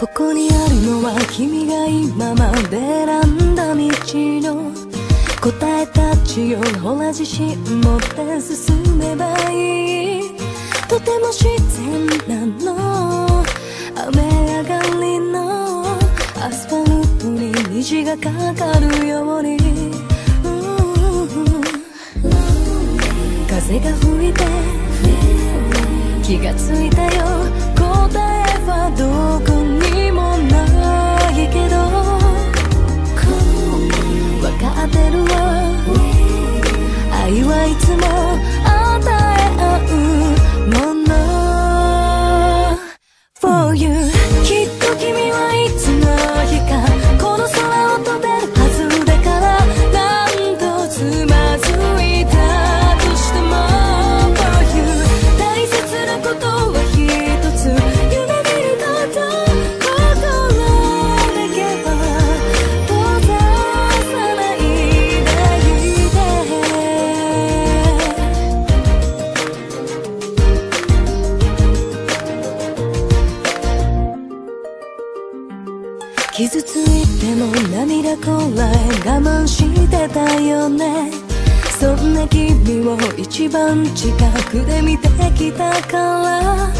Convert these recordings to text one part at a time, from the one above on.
ここにあるのは君が今まで選んだ道の答えたちをほら自信持って進めばいい。とても自然なの。雨上がりのアスファルトに虹がかかるように。風が吹いて。気がついたよ。答え傷ついても涙こらえ我慢してたよね。そんな君を一番近くで見てきたから。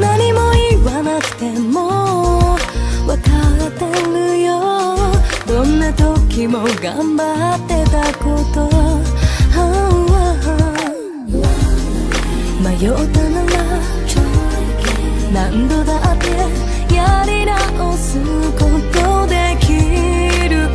何も言わなくても分かってるよ。どんな時も頑張ってたこと。迷ったなら何度だってやり直すことできる